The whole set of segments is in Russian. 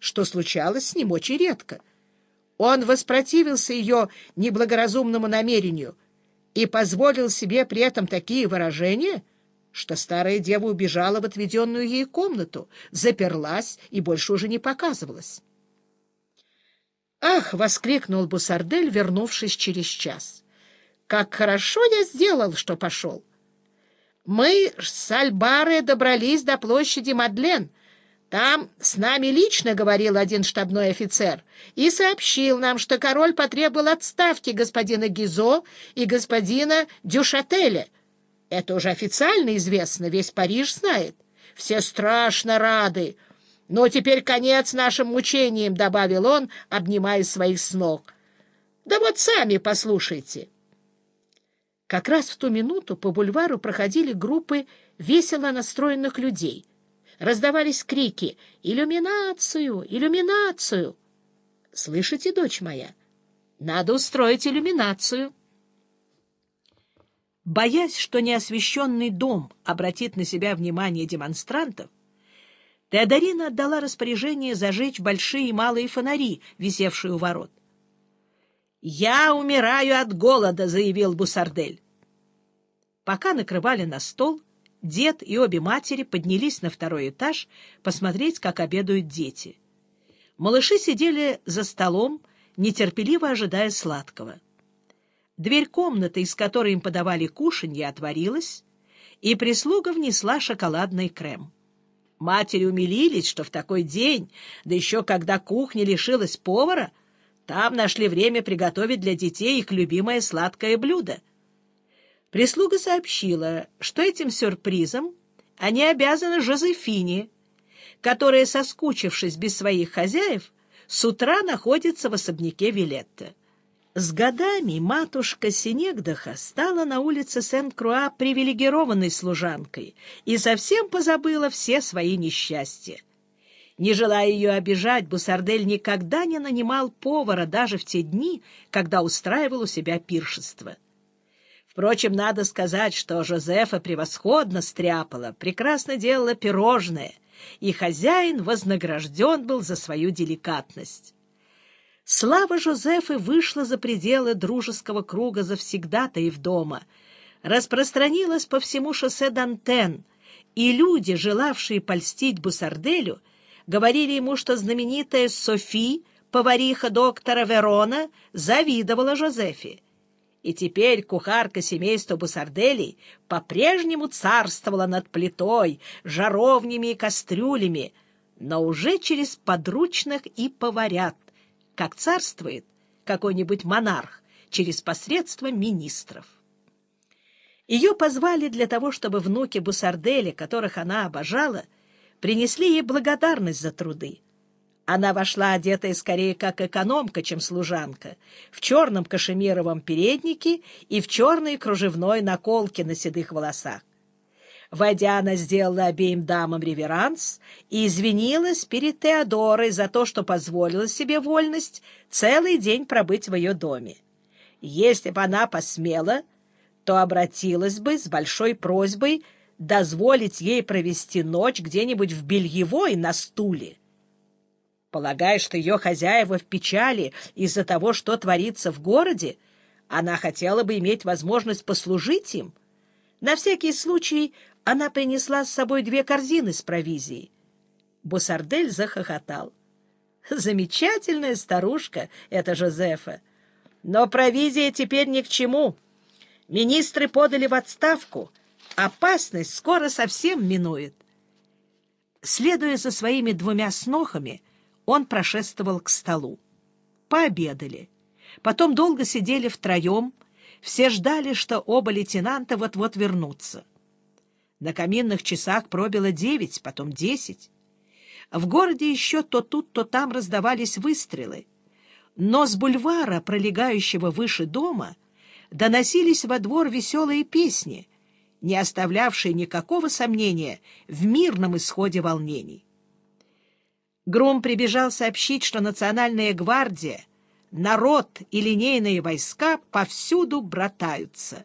что случалось с ним очень редко. Он воспротивился ее неблагоразумному намерению и позволил себе при этом такие выражения, что старая дева убежала в отведенную ей комнату, заперлась и больше уже не показывалась. «Ах!» — воскликнул Бусардель, вернувшись через час. «Как хорошо я сделал, что пошел! Мы с Альбары добрались до площади Мадлен. Там с нами лично говорил один штабной офицер и сообщил нам, что король потребовал отставки господина Гизо и господина Дюшателя. Это уже официально известно, весь Париж знает. Все страшно рады». «Ну, теперь конец нашим мучениям», — добавил он, обнимая своих с ног. «Да вот сами послушайте». Как раз в ту минуту по бульвару проходили группы весело настроенных людей. Раздавались крики «Иллюминацию! Иллюминацию!» «Слышите, дочь моя? Надо устроить иллюминацию!» Боясь, что неосвещенный дом обратит на себя внимание демонстрантов, Теодорина отдала распоряжение зажечь большие и малые фонари, висевшие у ворот. «Я умираю от голода», — заявил Бусардель. Пока накрывали на стол, дед и обе матери поднялись на второй этаж посмотреть, как обедают дети. Малыши сидели за столом, нетерпеливо ожидая сладкого. Дверь комнаты, из которой им подавали кушанье, отворилась, и прислуга внесла шоколадный крем. Матери умилились, что в такой день, да еще когда кухня лишилась повара, там нашли время приготовить для детей их любимое сладкое блюдо. Прислуга сообщила, что этим сюрпризом они обязаны Жозефине, которая, соскучившись без своих хозяев, с утра находится в особняке Вилетта. С годами матушка Синегдаха стала на улице Сен-Круа привилегированной служанкой и совсем позабыла все свои несчастья. Не желая ее обижать, Бусардель никогда не нанимал повара даже в те дни, когда устраивал у себя пиршество. Впрочем, надо сказать, что Жозефа превосходно стряпала, прекрасно делала пирожное, и хозяин вознагражден был за свою деликатность. Слава Жозефы вышла за пределы дружеского круга завсегда-то и в дома, распространилась по всему шоссе Дантен, и люди, желавшие польстить Бусарделю, говорили ему, что знаменитая Софи, повариха доктора Верона, завидовала Жозефе. И теперь кухарка семейства Бусарделей по-прежнему царствовала над плитой, жаровнями и кастрюлями, но уже через подручных и поварят — как царствует какой-нибудь монарх через посредство министров. Ее позвали для того, чтобы внуки Бусардели, которых она обожала, принесли ей благодарность за труды. Она вошла одетая скорее как экономка, чем служанка, в черном кашемировом переднике и в черной кружевной наколке на седых волосах. Войдя, она сделала обеим дамам реверанс и извинилась перед Теодорой за то, что позволила себе вольность целый день пробыть в ее доме. Если бы она посмела, то обратилась бы с большой просьбой дозволить ей провести ночь где-нибудь в бельевой на стуле. Полагая, что ее хозяева в печали из-за того, что творится в городе, она хотела бы иметь возможность послужить им. На всякий случай она принесла с собой две корзины с провизией. Бусардель захохотал. Замечательная старушка эта Жозефа. Но провизия теперь ни к чему. Министры подали в отставку. Опасность скоро совсем минует. Следуя за своими двумя снохами, он прошествовал к столу. Пообедали. Потом долго сидели втроем. Все ждали, что оба лейтенанта вот-вот вернутся. На каминных часах пробило девять, потом десять. В городе еще то тут, то там раздавались выстрелы. Но с бульвара, пролегающего выше дома, доносились во двор веселые песни, не оставлявшие никакого сомнения в мирном исходе волнений. Гром прибежал сообщить, что Национальная гвардия, народ и линейные войска повсюду братаются.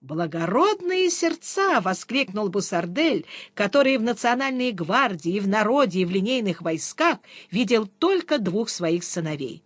«Благородные сердца!» — воскликнул Бусардель, который в национальной гвардии, и в народе, и в линейных войсках видел только двух своих сыновей.